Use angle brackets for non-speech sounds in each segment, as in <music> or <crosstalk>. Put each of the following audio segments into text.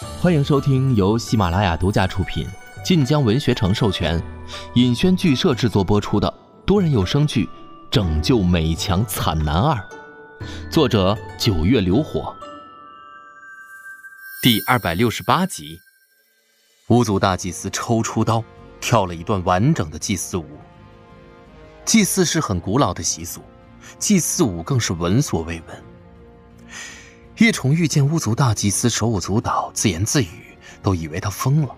欢迎收听由喜马拉雅独家出品、晋江文学城授权、尹轩剧社制作播出的多人有声剧《拯救美强惨男二》，作者九月流火。第二百六十八集，巫族大祭司抽出刀，跳了一段完整的祭祀舞。祭祀是很古老的习俗，祭祀舞更是闻所未闻。叶崇玉见巫族大祭司手舞足蹈、自言自语，都以为他疯了。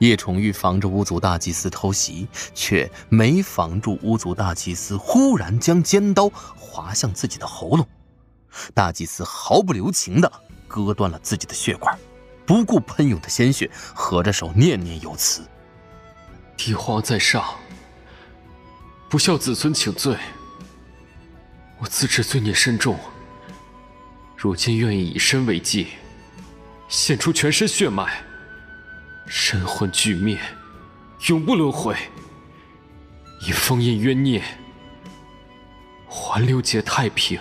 叶崇玉防着巫族大祭司偷袭，却没防住巫族大祭司忽然将尖刀划向自己的喉咙。大祭司毫不留情地割断了自己的血管，不顾喷涌的鲜血，合着手念念有词：“帝皇在上，不孝子孙请罪。我自知罪孽深重。”如今愿意以身为祭，献出全身血脉，神魂俱灭，永不轮回。以封印冤孽，还六界太平。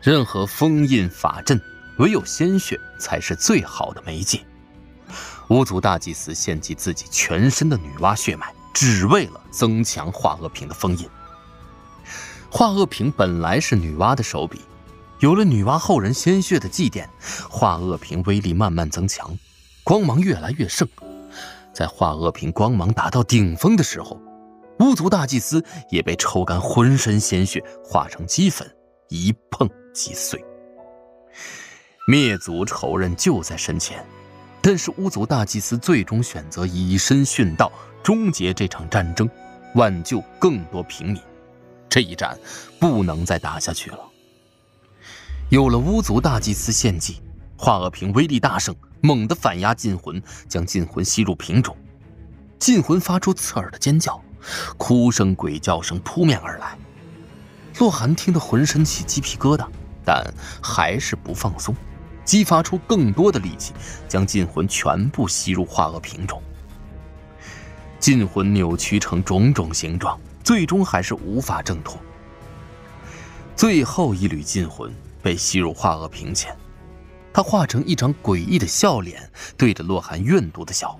任何封印法阵，唯有鲜血才是最好的媒介。巫族大祭司献祭自己全身的女娲血脉，只为了增强华恶瓶的封印。华恶瓶本来是女娲的手笔。有了女娲后人鲜血的祭奠，化恶瓶威力慢慢增强，光芒越来越盛。在化恶瓶光芒达到顶峰的时候，巫族大祭司也被抽干浑身鲜血，化成齑粉，一碰即碎。灭族仇人就在身前，但是巫族大祭司最终选择以身殉道，终结这场战争，挽救更多平民。这一战不能再打下去了。有了巫族大祭司献祭，化恶瓶威力大盛，猛地反压禁魂，将禁魂吸入瓶中。禁魂发出刺耳的尖叫，哭声、鬼叫声扑面而来。洛寒听得浑身起鸡皮疙瘩，但还是不放松，激发出更多的力气，将禁魂全部吸入化恶瓶中。禁魂扭曲成种种形状，最终还是无法挣脱。最后一缕禁魂。被吸入化恶瓶前，他化成一张诡异的笑脸，对着洛寒怨毒的笑：“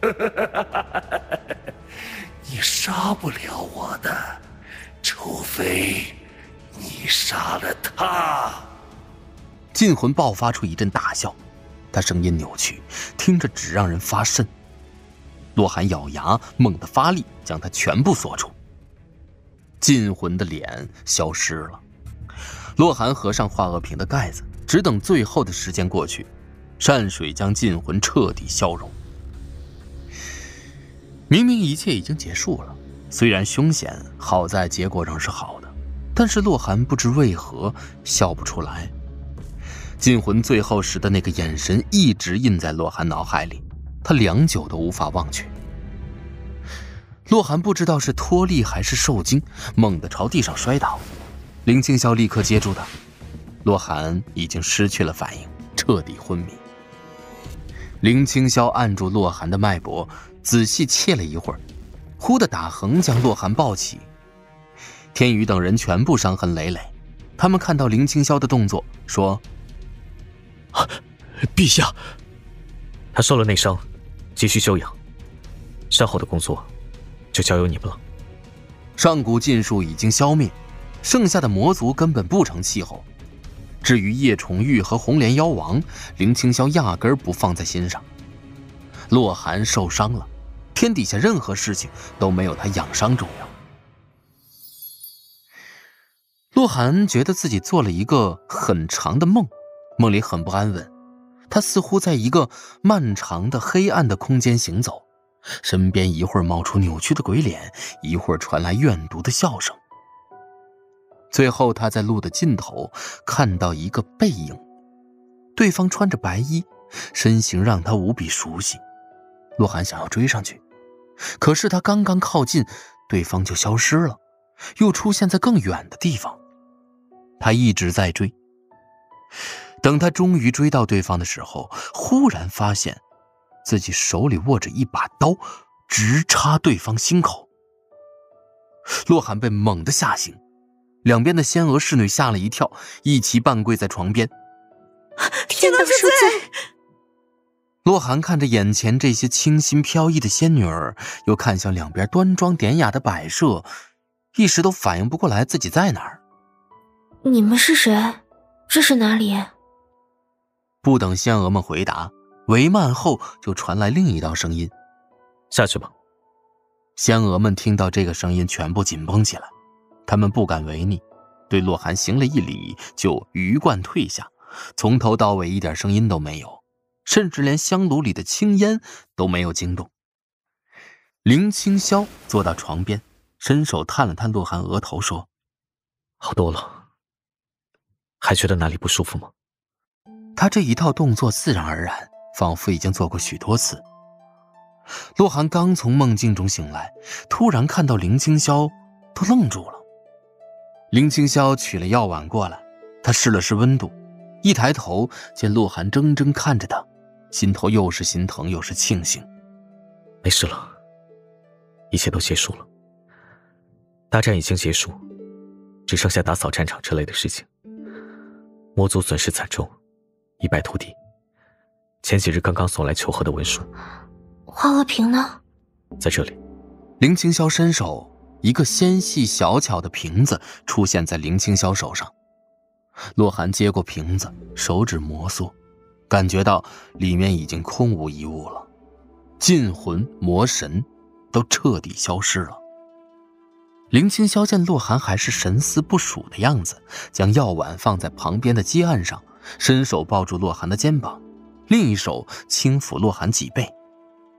<laughs> 你杀不了我的，除非你杀了他。”禁魂爆发出一阵大笑，他声音扭曲，听着只让人发瘆。洛寒咬牙，猛地发力，将他全部锁住。禁魂的脸消失了。洛寒合上化恶瓶的盖子，只等最后的时间过去，善水将禁魂彻底消融。明明一切已经结束了，虽然凶险，好在结果仍是好的。但是洛寒不知为何笑不出来。禁魂最后时的那个眼神一直印在洛寒脑海里，他良久都无法忘却。洛寒不知道是脱力还是受惊，猛地朝地上摔倒。林青霄立刻接住他，洛寒已经失去了反应，彻底昏迷。林青霄按住洛寒的脉搏，仔细切了一会儿，忽的打横将洛寒抱起。天宇等人全部伤痕累累，他们看到林青霄的动作，说：“陛下，他受了内伤，急需休养，善后的工作就交由你们了。”上古禁术已经消灭。剩下的魔族根本不成气候。至于叶崇玉和红莲妖王，林青霄压根儿不放在心上。洛寒受伤了，天底下任何事情都没有他养伤重要。洛寒觉得自己做了一个很长的梦，梦里很不安稳。他似乎在一个漫长的黑暗的空间行走，身边一会儿冒出扭曲的鬼脸，一会儿传来怨毒的笑声。最后，他在路的尽头看到一个背影，对方穿着白衣，身形让他无比熟悉。洛寒想要追上去，可是他刚刚靠近，对方就消失了，又出现在更远的地方。他一直在追，等他终于追到对方的时候，忽然发现自己手里握着一把刀，直插对方心口。洛寒被猛地吓醒。两边的仙娥侍女吓了一跳，一齐半跪在床边。天道赦罪。洛寒看着眼前这些清新飘逸的仙女儿，又看向两边端庄典雅的摆设，一时都反应不过来自己在哪儿。你们是谁？这是哪里？不等仙娥们回答，帷幔后就传来另一道声音：“下去吧。”仙娥们听到这个声音，全部紧绷起来，他们不敢违逆，对洛寒行了一礼，就鱼贯退下，从头到尾一点声音都没有，甚至连香炉里的青烟都没有惊动。林清霄坐到床边，伸手探了探洛寒额头，说：“好多了，还觉得哪里不舒服吗？”他这一套动作自然而然，仿佛已经做过许多次。洛寒刚从梦境中醒来，突然看到林清霄，都愣住了。林清霄取了药碗过来，他试了试温度，一抬头见洛寒怔怔看着他，心头又是心疼又是庆幸。没事了，一切都结束了，大战已经结束，只剩下打扫战场之类的事情。魔族损失惨重。一败涂地。前几日刚刚送来求和的文书，花和瓶呢？在这里。林清霄伸手，一个纤细小巧的瓶子出现在林清霄手上。洛寒接过瓶子，手指摩挲，感觉到里面已经空无一物了，禁魂魔神都彻底消失了。林清霄见洛寒还是神思不属的样子，将药碗放在旁边的鸡案上。伸手抱住洛寒的肩膀，另一手轻抚洛寒脊背。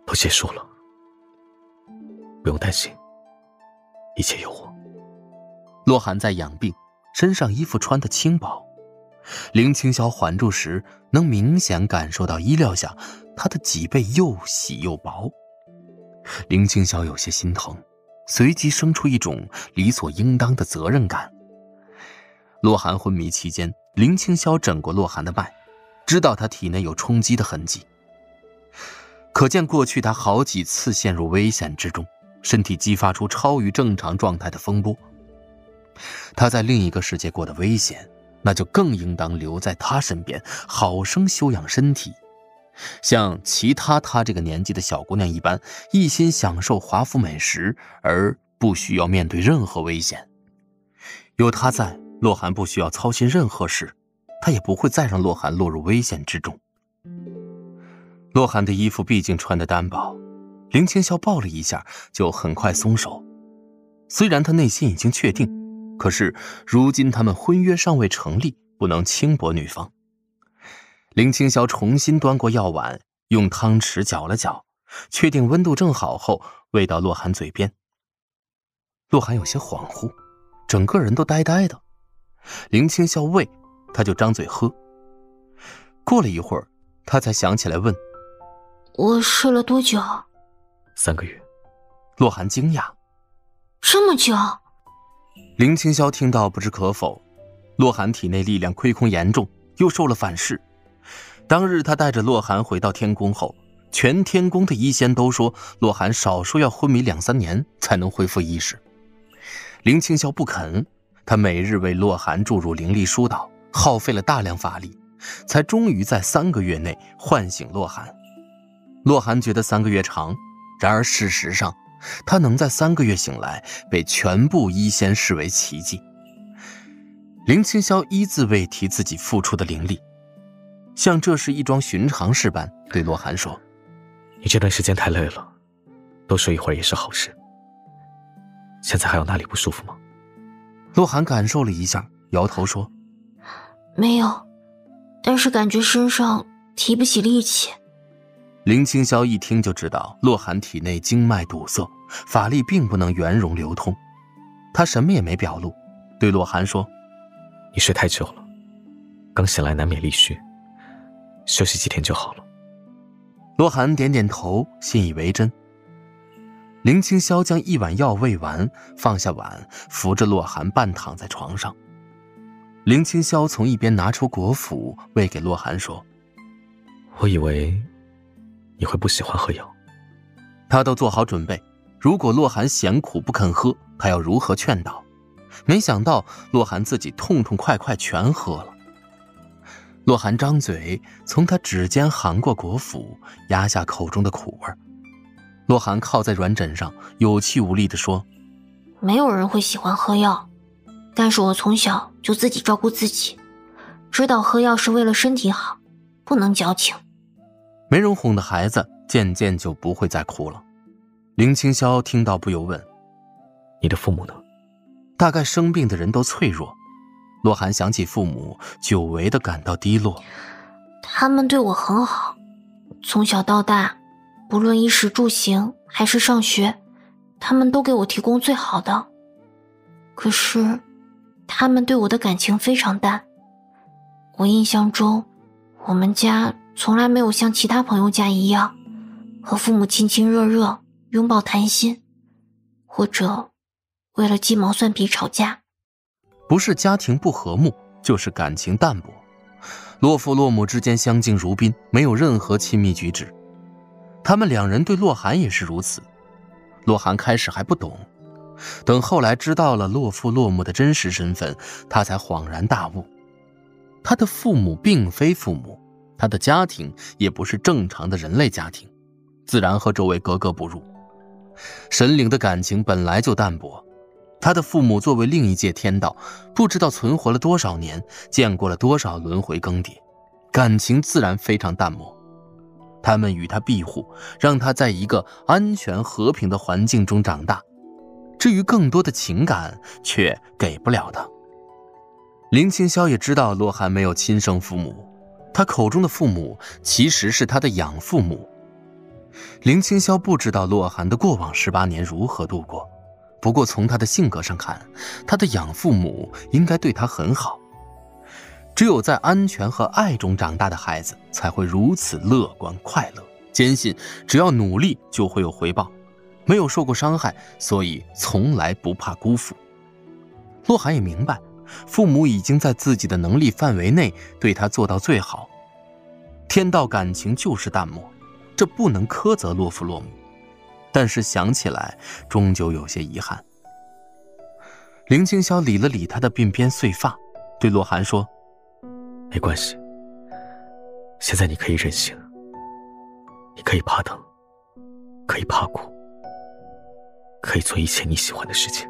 都结束了，不用担心，一切有我。洛寒在养病，身上衣服穿得轻薄。林清霄环住时，能明显感受到衣料下他的脊背又细又薄。林清霄有些心疼，随即生出一种理所应当的责任感。洛寒昏迷期间。林清霄诊过洛寒的脉，知道他体内有冲击的痕迹，可见过去他好几次陷入危险之中，身体激发出超于正常状态的风波。他在另一个世界过得危险，那就更应当留在他身边，好生休养身体，像其他他这个年纪的小姑娘一般，一心享受华服美食，而不需要面对任何危险。有他在。洛寒不需要操心任何事，他也不会再让洛寒落入危险之中。洛寒的衣服毕竟穿得单薄，林清霄抱了一下，就很快松手。虽然他内心已经确定，可是如今他们婚约尚未成立，不能轻薄女方。林清霄重新端过药碗，用汤匙搅了搅，确定温度正好后，喂到洛寒嘴边。洛寒有些恍惚，整个人都呆呆的。林清霄喂，他就张嘴喝。过了一会儿，他才想起来问：“我睡了多久？”三个月。洛寒惊讶：“这么久？”林清霄听到不知可否。洛寒体内力量亏空严重，又受了反噬。当日他带着洛寒回到天宫后，全天宫的医仙都说洛寒少说要昏迷两三年才能恢复意识。林清霄不肯。他每日为洛寒注入灵力疏导，耗费了大量法力，才终于在三个月内唤醒洛寒。洛寒觉得三个月长，然而事实上，他能在三个月醒来，被全部医仙视为奇迹。林清霄一字未提自己付出的灵力，像这是一桩寻常事般对洛寒说：“你这段时间太累了，多睡一会儿也是好事。现在还有哪里不舒服吗？”洛寒感受了一下，摇头说：“没有，但是感觉身上提不起力气。”林清霄一听就知道洛寒体内经脉堵塞，法力并不能圆融流通。他什么也没表露，对洛寒说：“你睡太久了，刚醒来难免力虚，休息几天就好了。”洛寒点点头，信以为真。林清霄将一碗药喂完，放下碗，扶着洛寒半躺在床上。林清霄从一边拿出果脯喂给洛寒，说：“我以为你会不喜欢喝药。”他都做好准备，如果洛寒嫌苦不肯喝，他要如何劝导？没想到洛寒自己痛痛快快全喝了。洛寒张嘴，从他指尖含过果腹，压下口中的苦味。洛寒靠在软枕上，有气无力地说：“没有人会喜欢喝药，但是我从小就自己照顾自己，知道喝药是为了身体好，不能矫情。”没人哄的孩子，渐渐就不会再哭了。林青霄听到，不由问：“你的父母呢？”大概生病的人都脆弱。洛寒想起父母，久违的感到低落。他们对我很好，从小到大，不论衣食住行还是上学，他们都给我提供最好的。可是，他们对我的感情非常淡。我印象中，我们家从来没有像其他朋友家一样，和父母亲亲热热、拥抱谈心，或者为了鸡毛蒜皮吵架。不是家庭不和睦，就是感情淡薄。洛父洛母之间相敬如宾，没有任何亲密举止。他们两人对洛寒也是如此。洛寒开始还不懂，等后来知道了洛父洛母的真实身份，他才恍然大悟：他的父母并非父母，他的家庭也不是正常的人类家庭，自然和周围格格不入。神灵的感情本来就淡薄。他的父母作为另一界天道，不知道存活了多少年，见过了多少轮回更迭，感情自然非常淡漠。他们与他庇护，让他在一个安全和平的环境中长大。至于更多的情感，却给不了他。林青霄也知道洛寒没有亲生父母，他口中的父母其实是他的养父母。林青霄不知道洛寒的过往十八年如何度过。不过从他的性格上看，他的养父母应该对他很好。只有在安全和爱中长大的孩子才会如此乐观快乐，坚信只要努力就会有回报，没有受过伤害，所以从来不怕辜负。洛寒也明白，父母已经在自己的能力范围内对他做到最好。天道感情就是淡漠，这不能苛责洛父洛母。但是想起来，终究有些遗憾。林青霄理了理他的鬓边碎发，对洛寒说：“没关系，现在你可以任性，你可以怕疼，可以怕苦，可以做一切你喜欢的事情。”